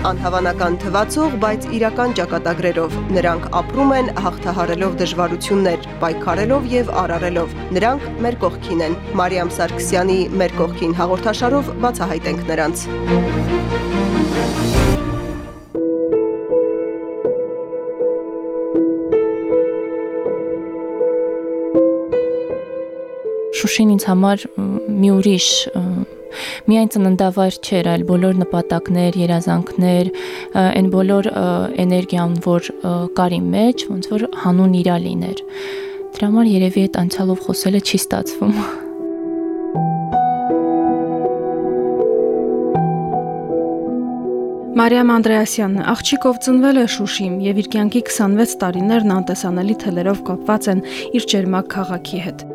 Անհավանական թվացող, բայց իրական ճակատագրերով նրանք ապրում են հաղթահարելով դժվարություններ, պայքարելով եւ արարելով։ Նրանք մեր կողքին են։ Մարիամ Սարգսյանի մեր կողքին հաղորդաշարով բացահայտենք նրանց։ Շուշին ինձ համար մի ուրիշ միայն ծննդավայր չէր, այլ բոլոր նպատակներ, երազանքներ, այն բոլոր էներգիան, որ կար իմ մեջ, ոնց որ հանուն իրա լիներ։ Դրա համար երևի այդ անցյալով խոսելը չի ստացվում։ Մարիամ Անդրեասյանն աղջիկով ծնվել է Շուշիում եւ իր կյանքի 26 տարիներն անտեսանելի թելերով կապված են իր ջերմակ քաղաքի հետ։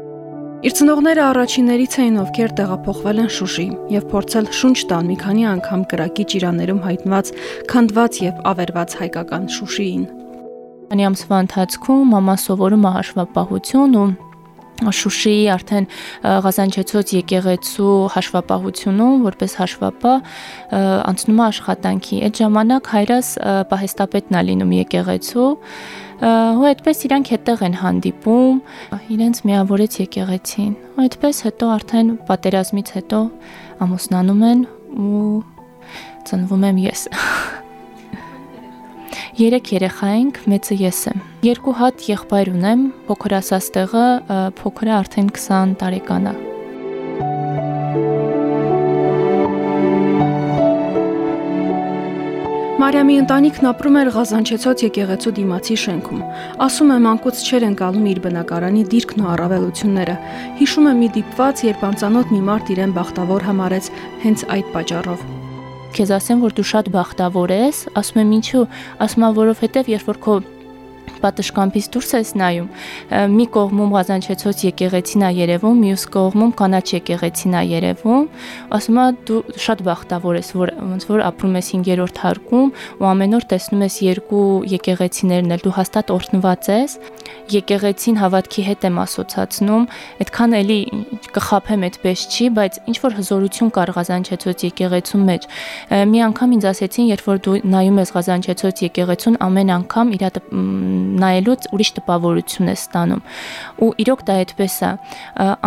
Իր ծնողները առաջիններից էին, ովքեր տեղափոխվել են Շուշի եւ փորձել շունչ տան մի քանի անգամ կրակի ճիրաներում հայտնված, քանդված եւ ավերված հայկական Շուշիին։ Անի ամսվա ընթացքում մաման սովորում է հաշվապահություն ու Շուշիի արդեն Ղազանչեցոց եկեղեցու հաշվապահությունում որպես հաշվապահ անցնում է աշխատանքի։ Այդ ժամանակ հայրս պահեստապետն է լինում եկեղեցու ու այդպես իրանք հետեղ են հանդիպում, իրենց միավորեց եկեղեցին։ Ու այդպես հետո արդեն պատերազմից հետո ամուսնանում են ու ծնվում եմ ես։ Երեք երեխա ենք, մեծը ես եմ։ Երկու հատ եղբայր ունեմ, փոքր ասած տեղը, փոքրը արդեն 20 տարեկան է։ Մարիամի ընտանիքն ապրում էր Ղազանչեցոց եկեղեցու դիմացի շենքում։ Ասում է մանկուց չեր ընկալում իր բնակարանի դիրքն ու առավելությունները։ Հիշում է մի դիպված, երբ անծանոթ մի մարդ իրեն բախտավոր համարեց հենց այդ պատճառով քեզ ասեմ, որ դու շատ բախտավոր ես, ասում եմ ինչու, ասում եմ որովհետև երբ որ քո պատշգամբից դուրս ես նայում, մի կողմում Ղազանչեցոց եկեղեցին է երևում, մյուս կողմում կանաչ եկեղեցին է երևում, ասում եմ դու շատ բախտավոր ես, որ ոնց որ ապրում ես 5-րդ հարկում ու ամեն օր տեսնում ես երկու եկեղեցիներն էլ, դու հաստատ օրհնված ես, եկեղեցին հավատքի հետ եմ ասոցացնում, այդքան էլի կխափեմ այդպես չի, բայց ինչ որ հզորություն կար Ղազանչեցոց եկեղեցու մեջ։ Մի անգամ ինձ ասեցին, երբ որ դու նայում ես Ղազանչեցոց եկեղեցուն, ամեն անգամ իր նայելուց ուրիշ տպավորություն է ստանում։ Ու իրոք դա այդպես է։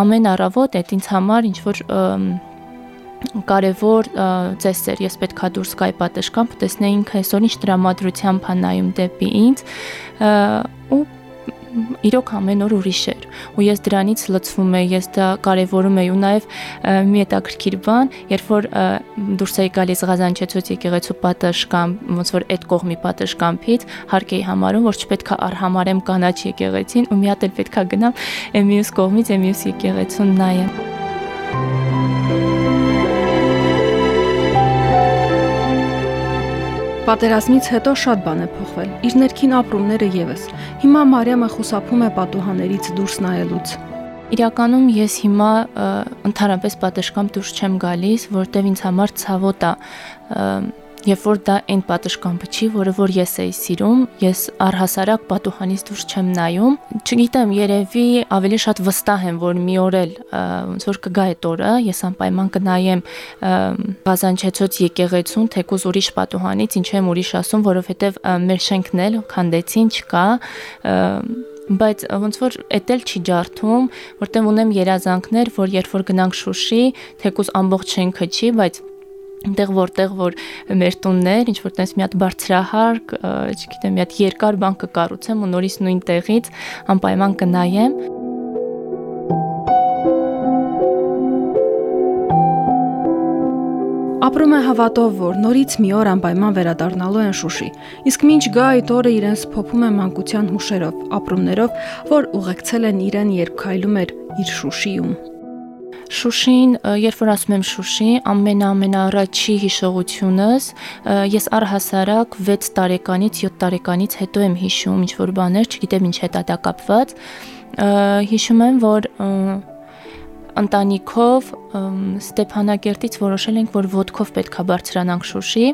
Ամեն առավոտ այդ ինձ համար ինչ որ կարևոր ծեսեր ես պետքա դուրս գայի պատշգամբ տեսնեինք այսօր ինչ դրամատրությամբ հանայում դեպի ինձ ու իրոք ամեն օր ուրիշ էր ու ես դրանից լցվում եի ես դա կարևորում եի ու նաև մի հետաքրքիր բան երբ որ դուրս էի գալիս Ղազանչեցոց եկեղեցու պատշգամ ոնց որ այդ կողմի պատշգամբից հարկ էի համարում որ չպետքա արհամարեմ կանաչ եկեղեցին ու մի հատ էլ պետքա գնամ մյուս կողմից մյուս եկեղեցուն նայեմ Պատերազմից հետո շատ բան է փոխվել։ Իր ներքին ապրումները եւս։ Հիմա Մարիամը խուսափում է պատուհաներից դուրս նայելուց։ Իրականում ես հիմա ընդհանրապես պատշգամբ դուրս չեմ գալիս, որտեվ ինձ համար ցավոտ է Երբ որ դա այն պատշգամբը չի, որը որ ես էի սիրում, ես առհասարակ պատուհանից դուրս չեմ նայում։ Չգիտեմ, երևի ավելի շատ վստահ եմ, որ մի օր էլ ոնց որ կգա այդ օրը, ես անպայման կնայեմ Ղազանչեցոց եկեղեցուն, թեկուզ ուրիշ պատուհանից, ինչ եմ ուրիշ ասում, որովհետև մեր շենքն էլ քանդեցին, չկա բայց ոնց որ էտել չի ջարդում, որտեղ ունեմ երազանքներ, որ երբ որ գնանք Շուշի, թեկուզ ամբողջ շենքը չի, բայց այնտեղ որտեղ որ մեր տուններ, ինչ որ տես մի հատ բարձրահարկ, չգիտեմ, մի հատ երկար բան կկառուցեմ ու նորից նույն տեղից անպայման կնայեմ։ Ապրում է հավատով, որ նորից մի օր անպայման վերադառնալու են Շուշի։ Իսկ մինչ գա այդ օրը իրենց փոփում է մանկության հուշերով, ապրումներով, որ ուղեկցել են իրեն, երբ քայլում էր իր Շուշիում։ Շուշին, երբ որ ասում եմ Շուշի, ամենաամենաառաջի հիշողությունս ես առհասարակ 6 տարեկանից 7 տարեկանից հետո եմ հիշում ինչ որ բաներ, չգիտեմ ինչ հետ է դա կապված։ Հիշում եմ, որ ընտանիքով Ստեփանակերտից որոշել ենք, որ ոդկով պետքա բարձրանանք Շուշի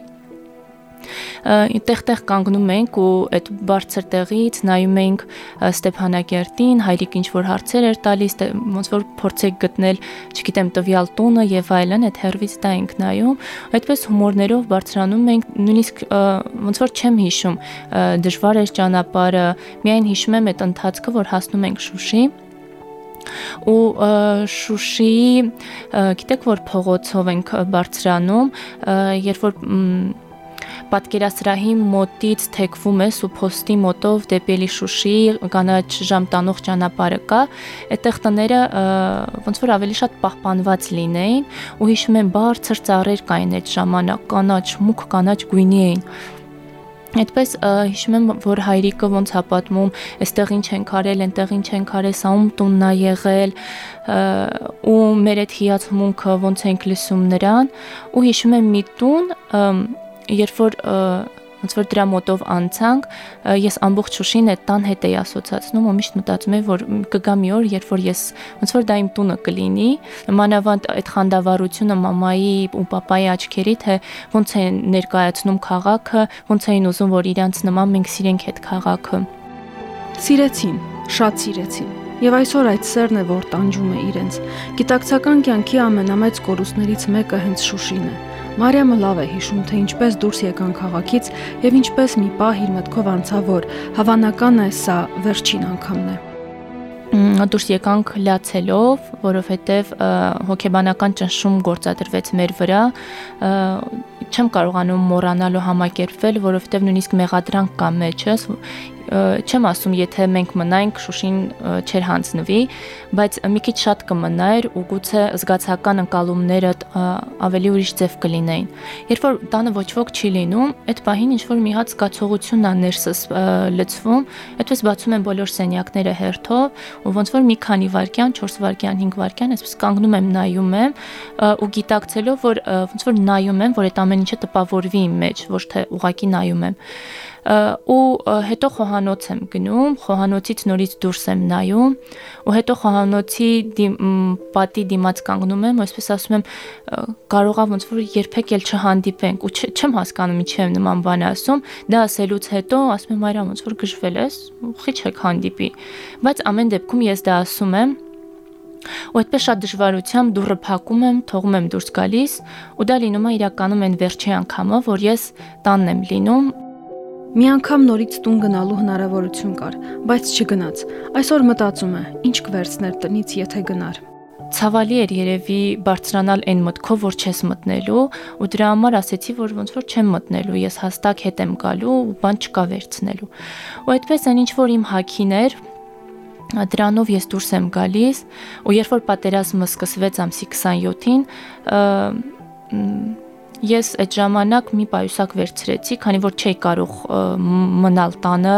Այդտեղ կանգնում ենք ու այդ բարձր տեղից նայում ենք Ստեփանակերտին, հայրիկ ինչ որ հարցեր էր տալիս, ոնց որ փորձեք գտնել, չգիտեմ, տվյալ տունը եւ այլն, այդ հերվից դա ենք նայում։ Այդպես հումորներով բարձրանում ենք, նույնիսկ ոնց որ չեմ հիշում դժվար էր ճանապարհը, միայն հիշում եմ այդ ընթացքը, որ հասնում ենք Շուշի ու Շուշիի գիտեք որ փողոցով ենք բարձրանում երբ որ պատկերասրահի մոտից թեքվում է սուփոստի մոտով դեպի Շուշի կանաչ ժամ տանող ճանապարհը կա այդտեղ տները ոնց որ ավելի շատ պահպանված լինեին ու հիշում եմ բարձր ծառեր կային այդ ժամանակ կանաչ մուկ կանաչ գույնի էին Այդպես հիշում եմ, որ հայրիկը ոնց հա պատմում, այստեղ ինչ են կարել, այնտեղ ինչ են կարել, սա ում տունն է եղել, ու մեր այդ հիացմունքը ոնց ենք լսում նրան, ու հիշում եմ մի տուն, երբ որ ոնց որ դրա մոտով անցանք, ես ամբողջ Շուշին այդ տան հետ էի ասոցացնում ու միշտ մտածում եմ, որ կգա մի օր, երբ որ ես ոնց որ դա իմ տունը կլինի, մանավանդ այդ խանդավառությունը մամայի ու papayi աչքերի, թե ոնց են ներկայացնում քաղաքը, ոնց էին ուզում, որ իրանց նման մենք սիրենք այդ քաղաքը։ Սիրեցին, շատ սիրեցին։ Եվ այսօր այդ սերն է, որ տանջում է իրենց։ Գիտակցական կյանքի ամենամեծ կորուստներից մեկը հենց Շուշին է։ Մարիամը լավ է հիշում, թե ինչպես դուրս եկան քաղաքից եւ ինչպես մի պահ իր մտքով անցավ, որ հավանական է սա վերջին անգամն է դուրս եկանք լացելով, որովհետև հոգեբանական ճնշում գործադրվեց մեր վրա, չեմ կարողանում մոռանալ ու համակերպվել, որովհետև նույնիսկ մեղադրանք կա մեջս չեմ ասում, եթե մենք մնայինք Շուշին չեր հանձնվի, բայց մի քիչ շատ կմնայր ու գուցե զգացական ընկալումները ավելի ուրիշ ձև կլինեին։ Երբ որ տանը ոչ ոք չի լինում, այդ պահին ինչ որ մի հատ զգացողությունն է ներսս լցվում, այդպես բացում են բոլոր սենյակները հերթով ու ոնց որ մի քանի վայրկյան, 4 վայրկյան, 5 վայրկյան, այսպես կանգնում եմ, նայում եմ ու գիտակցելով, որ ոնց որ նայում եմ, որ այդ ամեն ինչը տպավորվի իմ մեջ, ոչ թե ուղակի նայում եմ ու հետո խոհանոց եմ գնում, խոհանոցից նորից դուրս եմ նայում ու հետո խոհանոցի դիմ, պատի դիմաց կանգնում եմ, այսպես ասում եմ, կարողա ոնց որ երբեք էլ չհանդիպենք ու չեմ հասկանում ինչի եմ նման բան ասում, դա ասելուց հետո ասում եմ, այրա ոնց որ գժվել ես, խիչ եք հանդիպի։ Բայց ամեն դեպքում ես դա ասում եմ ու այդպես շատ դժվարությամբ դուրը փակում եմ, թողում եմ դուրս գալիս, ու դա լինում է իրականում այն վերջի անգամը, որ ես տանն եմ լինում Մի անգամ նորից տուն գնալու հնարավորություն կար, բայց չգնաց։ Այսօր մտածում է, ինչ կվերցներ տնից, եթե գնար։ Ցավալի էր երևի բարձրանալ այն մտքով, որ չես մտնելու, ու դրա համար ասեցի, որ ոնց որ չեմ մտնելու, ես հաստատ հետ եմ գալու, բան չկա վերցնելու։ Ու այդպես այն ինչ որ իմ հակին էր, դրանով ես դուրս եմ գալիս, ու երբ որ պատերազմը սկսվեց ամսի 27-ին, ես այդ ժամանակ մի պայուսակ վերցրեցի, քանի որ չէի կարող մնալ տանը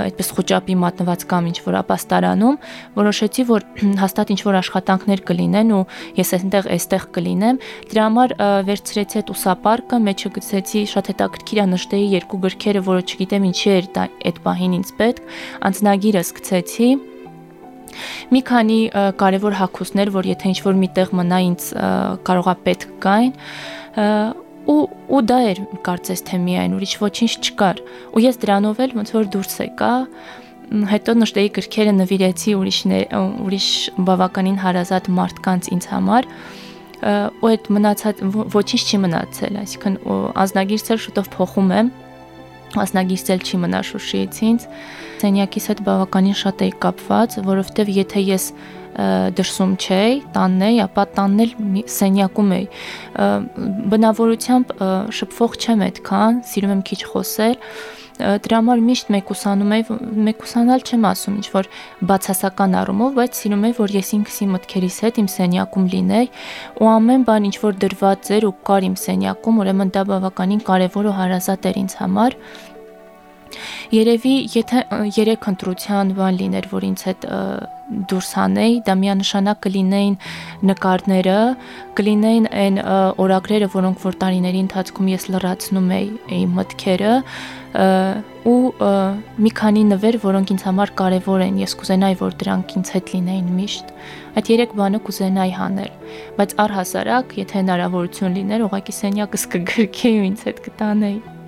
այդպես խոճապի մատնված կամ ինչ որ ապաստարանում, որոշեցի, որ հաստատ ինչ որ աշխատանքներ կլինեն ու ես այնտեղ այստեղ կլինեմ։ Դրա համար վերցրեցի այդ ուսապարկը, մեջը գցեցի շատ հետաքրքիր է նշտեի երկու գրքերը, որը չգիտեմ ինչի էր այդ պահին ինձ պետք, անձնագիրը սկցեցի մի քանի կարևոր հակոստներ, որ եթե ինչ-որ միտեղ մնա ինձ կարողա պետք գային, ու ու դա էր կարծես թե միայն ուրիշ ոչինչ չկար ու ես դրանով էլ ոնց որ դուրս եկա հետո նշտեի գրքերը նվիրեցի ուրիշներ ուրիշ բավականին հարազատ մարդկանց ինձ համար ու այդ մնացած ոչինչ չի մնացել այսինքն ազնագիրսել շուտով փոխում եմ ազնագիրսել չի մնա Շուշիից ինձ սենյակից հետ բավականին շատ էի կապված որովհետև եթե ես դրսում չէի, տանն էի, ապա տանն էլ սենյակում էի։ Բնավորությամբ շփվող չեմ այդքան, սիրում եմ քիչ խոսել դրա համար միշտ մեկուսանում եի, մեկուսանալ չեմ ասում ինչ որ բացասական առումով, բայց սիրում եի, որ ես ինքս իմ մտքերիս հետ իմ սենյակում լինեի ու ամեն բան ինչ որ դրված էր ու կար իմ սենյակում, ուրեմն դա բավականին կարևոր ու հարազատ էր ինձ համար Երևի եթե երեք ընտրության բան լիներ, որ ինձ հետ դուրս հանեի, դա միանշանակ կլինեին նկարները, կլինեին այն օրագրերը, որոնք որ տարիների ընթացքում ես լրացնում էի իմ մտքերը ու մի քանի նվեր, որոնք ինձ համար կարևոր են, ես կուզենայի, որ դրանք ինձ հետ լինեին միշտ։ Այդ երեք բանը կուզենայի հանել, բայց առհասարակ, եթե հնարավորություն լիներ, ուղղակի սենյակս կգրկեի ու ինձ հետ կտանեի։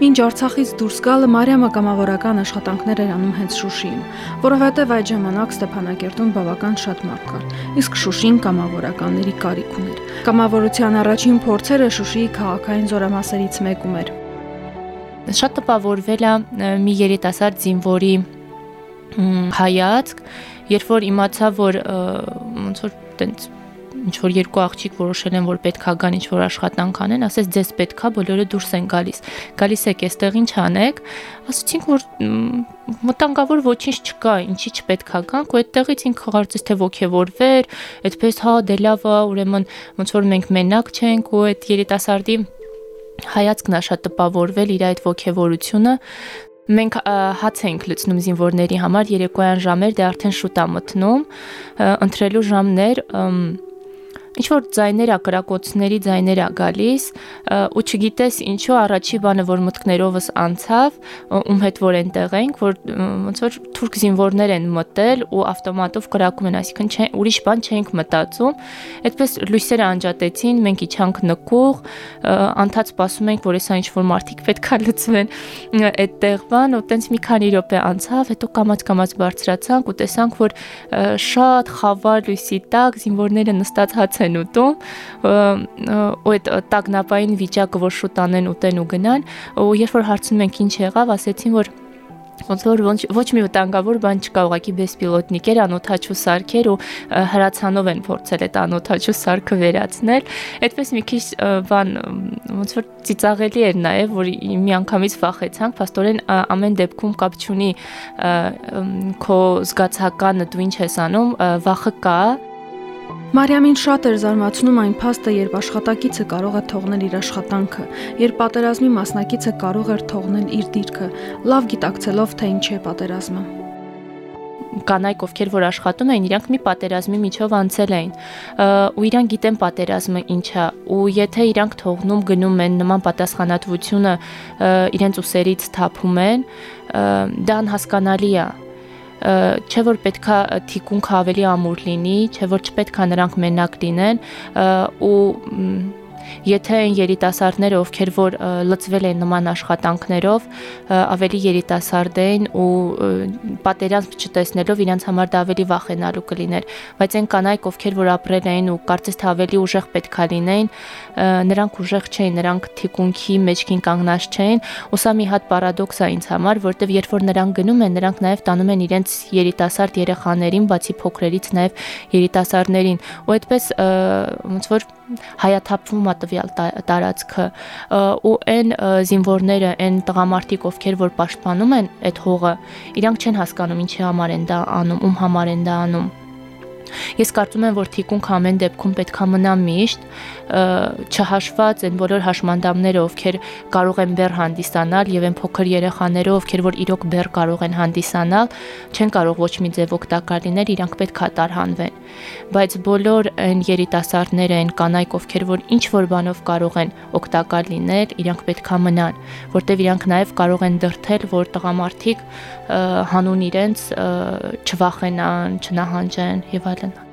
Մինչ Արցախից դուրս գալը Մարիամը կամավորական աշխատանքներ էր անում հենց Շուշիում, որովհետև այդ ժամանակ Ստեփանակերտում բավական շատ մարդ կար, իսկ Շուշին կամավորականների կարիք ուներ։ Կամավորության առաջին փորձերը Շուշիի քաղաքային զորամասերից մեկում էր։ Շատ տպավորվել է մի երիտասարդ զինվորի հայացք, երբ որ իմացա, որ ոնց որ տենց ինչ որ երկու աղջիկ որոշել են որ պետքա գան ինչ որ աշխատանք անեն, ասես ձեզ պետքա բոլորը դուրս են գալիս։ Գալիս եք այստեղ ինչ անեք։ Ասացինք որ մտանգավոր ոչինչ չկա, ինչի չպետքա գանք, ու այդտեղից ինքը կարծես թե ողջևորվեր, այդպես հա դե լավ է, ուրեմն ոնց որ մենք մենակ չենք ու այդ երիտասարդի հայացքն է շատ տպավորվել իր այդ ողջևորությունը Մենք հաց ենք լցնում զինվորների համար երեկոյան ժամեր, դե արդեն շուտ է մտնում, ընտրելու ժամներ, ինչ որ ձայներ ա կրակոցների ձայներ ա գալիս ու չգիտես ինչու առաջի բանը որ մտքներովս անցավ ում հետ որ այնտեղ ենք որ ոնց որ թուրք զինվորներ են մտել ու ավտոմատով կրակում են այսինքն չէ ուրիշ բան չենք մտածում այդպես լույսերը անջատեցին մենք իջանք նկուղ անթաց սպասում ենք որ էսա ինչ որ մարդիկ պետքա լծվեն այդտեղ բան ու տենց մի քանի րոպե անցավ հետո կամած կամած բարձրացանք ու տեսանք որ շատ խավար լույսի տակ զինվորները նստած հաց են ուտում ու այդ տագնապային վիճակը որ շուտ անեն ուտեն ու գնան ու երբ որ հարցնում ենք ինչ եղավ ասեցին որ ոնց որ ոչ, ոչ մի վտանգավոր բան չկա, ուղղակի բեսպիլոտնիկեր, անօթաչու սարքեր ու հրացանով են փորձել այդ անօթաչու սարքը վերացնել։ Այդպես մի քիչ բան ոնց որ ծիծաղելի էր նաև, որ մի անգամից վախեցանք, փաստորեն ամեն դեպքում կապ չունի քո զգացականը դու ինչ ես անում, վախը կա, Մարիամին շատ էր զարմացնում այն փաստը, երբ աշխատակիցը կարող է թողնել իր աշխատանքը, երբ պատերազմի մասնակիցը կարող էր թողնել իր դիրքը, լավ գիտակցելով թե ինչ է պատերազմը կանայք ովքեր որ աշխատում էին, իրանք մի պատերազմի միջով անցել էին ու իրանք գիտեն պատերազմը ինչ է ու եթե իրանք թողնում գնում են նման պատասխանատվությունը իրենց ուսերից թափում են, դա անհասկանալի է չէ որ պետքա թիկունքը ավելի ամուր լինի, չէ որ չպետքա նրանք մենակ լինեն ու Եթե այն երիտասարդները, ովքեր որ լծվել են նման աշխատանքներով, ավելի երիտասարդ են ու պատերազմ չտեսնելով իրենց համար դա ավելի վախենալու կլիներ, բայց այն կանայք, ովքեր որ ապրել են ու կարծես թե ավելի ուժեղ պետքա լինեին, նրանք ուժեղ չէին, նրանք թիկունքի մեջքին կանգնած չէին, ու սա մի հատ պարադոքս է ինձ համար, որտեվ երբ որ նրանք գնում են, նրանք նաև տանում են իրենց երիտասարդ երեխաներին, բացի փոքրերից նաև երիտասարդներին, ու այդպես ոնց որ հայաթափվում է տվյալ տարածքը ու այն զինվորները, այն տղամարդիկ, ովքեր որ պաշտպանում են այդ հողը, իրանք չեն հասկանում ինչի համար են դա անում, ում համար են դա անում Ես կարծում եմ, որ թիկունք ամեն դեպքում պետքա մնա միշտ, չհաշված այն բոլոր հաշմանդամները, ովքեր կարող են բեր հանդիսանալ եւ այն փոքր երեխաները, ովքեր որ իրոք բեր կարող են հանդիսանալ, չեն կարող ոչ մի ձև օգտակար լինել, իրանք պետքա տարհանվեն։ Բայց բոլոր այն երիտասարդները, այն կանայք, ովքեր որ ինչ որ բանով կարող են օգտակար լինել, իրանք պետքա մնան, որտեվ իրանք նաեւ կարող են դրթել, որ տղամարդիկ հանուն իրենց չվախենան, չնահանջեն եւ այլն։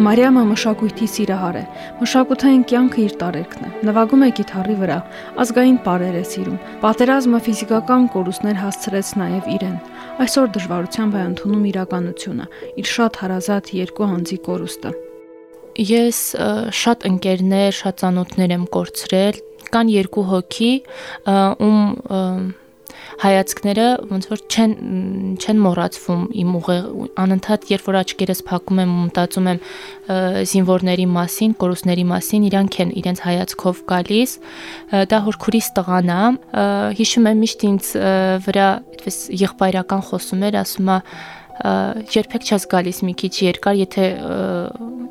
Մարիամը մշակույթի սիրահար է։ Մշակութային կյանքը իր տարերքն է։ Նվագում է գիտարի վրա, ազգային պարեր է սիրում։ Պատերազմը ֆիզիկական կորուստներ հասցրեց նաև իրեն։ Այսօր դժվարությամբ է ընդունում իրականությունը, իր շատ հարազատ երկու անձի կորուստը։ Ես շատ ընկերներ, շատ ծանոթներ եմ կորցրել։ Կան երկու հոգի, ում հայացքները ոնց որ չեն չեն մոռացվում իմ ուղեղ անընդհատ երբ որ աչքերս փակում եմ ու մտածում եմ զինվորների մասին, կորուստների մասին, իրանք են իրենց հայացքով գալիս։ Դա հորքուրիս տղան է։ Հիշում եմ միշտ ինձ վրա այդպես եղբայրական խոսում էր, ասում է երբեք չես գալիս մի քիչ երկար, եթե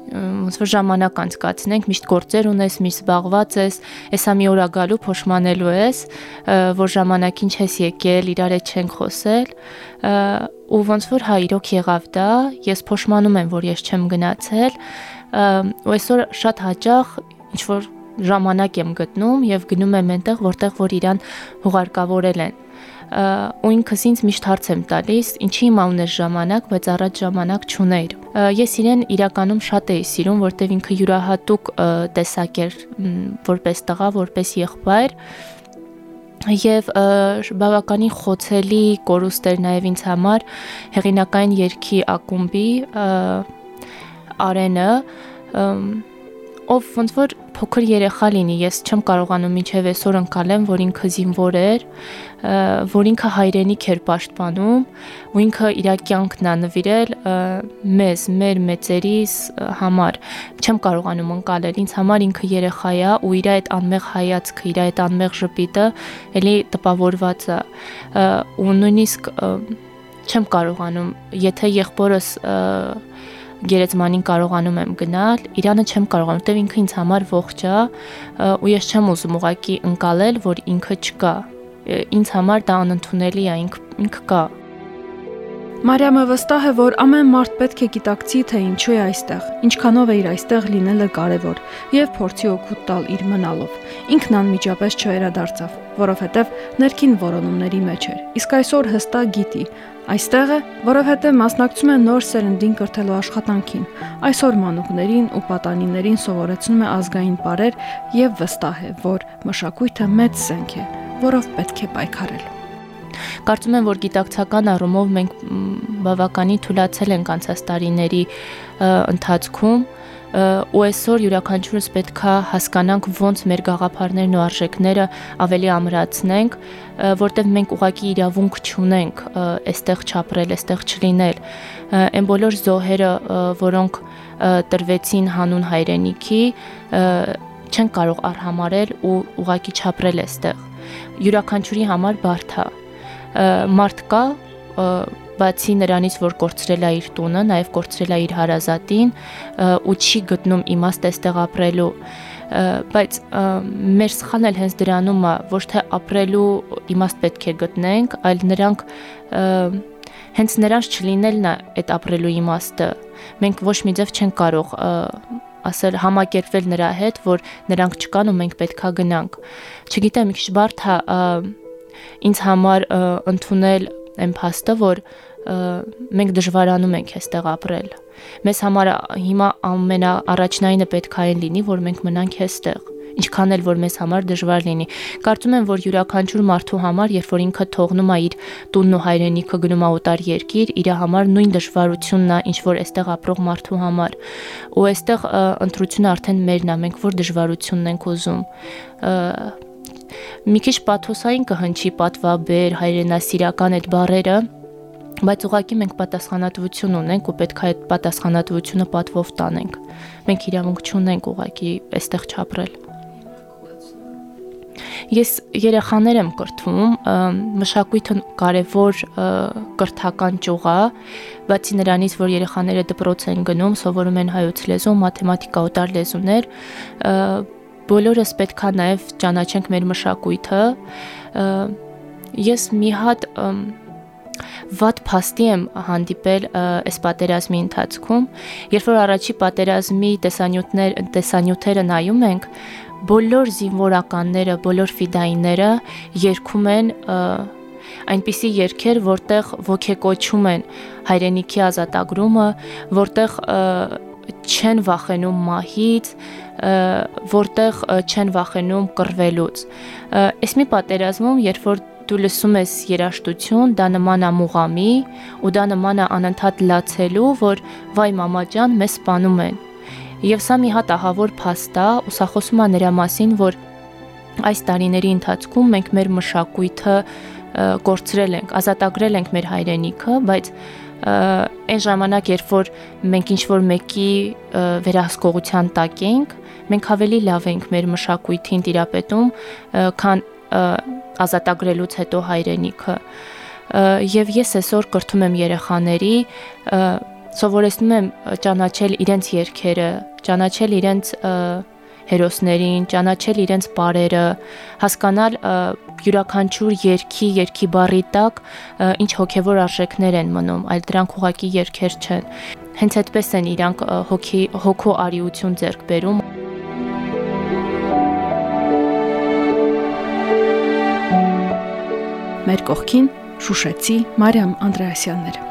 ոնց որ ժամանակ անցկացնենք, միշտ գործեր ունես, միշտ զբաղված ես, հեսա մի օր գալու փոշմանելու ես, որ ժամանակին չես եկել, իրար հետ չենք խոսել, ու ոնց որ հա իրոք եղավ դա, ես փոշմանում եմ, որ ես չեմ գնացել, ու այսօր շատ հաճախ ինչ որ ժամանակ եմ գտնում եւ գնում եմ այնտեղ, որտեղ որ իրան հուղարկավորել են ու ինքս ինձ միշտ հարց եմ տալիս, ինչի հիմա ունես ժամանակ, բայց առաջ ժամանակ չունեիր։ Ես իրեն իրականում շատ էի սիրում, որտեվ ինքը յուրահատուկ տեսակ էր որպես տղա, որպես եղբայր եւ բավականին խոցելի կորուստ էր նաեւ ինձ համար հեղինակային երկի ակումբի արենը ով ոնց որ փոքր երեխա լինի, ես չեմ կարողանում ինչև այսօր ընկալեմ, որ ինքը զինվոր էր, որ ինքը հայրենիք էր պաշտպանում, ու ինքը իր կյանքն ա նվիրել մեզ, մեր մեծերիս համար։ Չեմ կարողանում ընկալել, ինձ համար ինքը երեխա է ու իր այդ անմեղ հայացքը, իր այդ անմեղ ժպիտը էլի տպավորված է։ Ու նույնիսկ չեմ կարողանում, եթե եղբորս գերեզմանին կարողանում եմ գնալ, Իրանը չեմ կարողանում, որտեվ ինքը ինձ համար ողջ է ու ես չեմ ուզում ուղակի ընկալել, որ ինքը չկա։ Ինձ համար դա անընդունելի է, ինքը ինքը կա։ Մարիամը վստահ է, որ ամեն մարդ պետք է գիտակցի, թե ինչու է այստեղ, ինչքանով է իր այստեղ լինելը կարևոր եւ փորձի օգուտ տալ իր մնալով։ Ինքն անմիջապես չվերադարձավ, որովհետեւ ներքին որոնումների մեջ էր։ Իսկ այսօր հստակ գիտի, այստեղ է, որովհետեւ մասնակցում է նոր սերնդին կրթելու աշխատանքին։ Այսօր մանուկներին ու պատանիներին սովորեցնում է ազգային բարեր եւ վստահ է, որ մշակույթը մեծ զենք է, որով պետք է պայքարել։ Կարծում եմ, որ գիտակցական առումով մենք բավականին թույլացել ենք անցած տարիների ընթացքում ու այսօր յուրաքանչյուրս պետքա հասկանանք ոնց մեր գաղափարներն ու արժեքները ավելի ամրացնենք, որտեղ մենք ուղակի իրավունք չունենք այստեղ չապրել, այստեղ չլինել։ Այն բոլոր զոհերը, որոնք տրվեցին հանուն հայրենիքի, չեն կարող արհամարել ու ուղակի չապրել այստեղ։ Յուրաքանչյուրի համար բարդ է մարդ կա բացի նրանից, որ կորցրել է իր տունը, նաև կորցրել է իր հարազատին ու չի գտնում իմաստ այստեղ ապրելու բայց մեր սխալն էլ հենց դրանում է ոչ թե ապրելու իմաստ պետք է գտնենք, այլ նրանք հենց նրանց չլինելն է այդ ապրելու իմաստը։ Մենք ոչ մի ձև չենք կարող ասել համակերպվել նրա հետ, որ նրանք չկան ու մենք պետքա գնանք։ Չգիտեմ, մի քիչ բարդ է ինձ համար ընդունել այն փաստը, որ մենք դժվարանում ենք այստեղ ապրել։ Մեզ համար հիմա ամենաառաջնայինը պետք է լինի, որ մենք մնանք այստեղ ինչքան էլ որ մեզ համար դժվար լինի։ Կարծում եմ, որ յուրաքանչյուր մարդու համար, երբ որ ինքը թողնում է իր տունն ու հայրենիքը գնում է օտար երկիր, իր համար նույն դժվարությունն է, ինչ որ այստեղ ապրող մարդու համար։ Ու այստեղ ընտրությունը արդեն մերն է, մենք որ դժվարությունն ենք ուզում մի քիչ պաթոսային կհնչի պատվաբեր, հայրենասիրական այդ բառերը, բայց ուղղակի մենք պատասխանատվություն ունենք ու պետք է այդ պատասխանատվությունը պատվով տանենք։ Մենք իրավունք չունենք ուղղակի այստեղ չապրել։ Ես երեխաներ եմ կրթվում, մշակույթը կարևոր կրթական ճյուղ է, բացի նրանից, որ երեխաները դպրոց են գնում, սովորում են հայոց լեզու, մաթեմատիկա, օտար լեզուներ, բոլորս պետքա նաև ճանաչենք մեր մշակույթը։ Ես մի հատ վատ փաստի եմ հանդիպել այս պատերազմի ընթացքում, երբ որ առաջի պատերազմի տեսանյութներ տեսանյութերը նայում ենք, բոլոր զինվորականները, բոլոր ֆիդայինները երգում են այնպիսի երգեր, որտեղ ոգեկոչում են հայրենիքի ազատագրումը, որտեղ չեն վախենում մահից, որտեղ չեն վախենում կռվելուց։ Այս մի պատերազմում, երբ որ դու լսում ես երաժշտություն, դա նման է մուղամի, ու դա նման է անընդհատ լացելու, որ վայ մամա ջան, մեզ սպանում են։ Եվ սա մի հատ ահավոր փաստ է, ու սա խոսում է նրա մասին, որ այս տարիների ընթացքում մենք մեր մշակույթը կորցրել ենք, ազատագրել ենք մեր հայրենիքը, բայց այն ժամանակ, երբ որ մենք ինչ-որ մեկի վերահսկողության տակ ենք, մենք ավելի լավ ենք մեր մշակույթին տիրապետում, քան ազատագրելուց հետո հայրենիքը։ Եվ ես այսօր կրթում եմ երեխաների, սովորեցնում եմ ճանաչել իրենց երկերը, ճանաչել իրենց հերոսներին, ճանաչել իրենց բարերը, հասկանալ յուրաքանչյուր երկի, երկի բարի տակ ինչ հոգևոր արժեքներ են մնում, այլ դրանք ուղակի երկեր չեն։ Հենց այդպես են իրանք հոգի հոգու արիություն ձեռք բերում։ մեր կողքին Շուշեցի Մարիամ Անդրեասյաններ։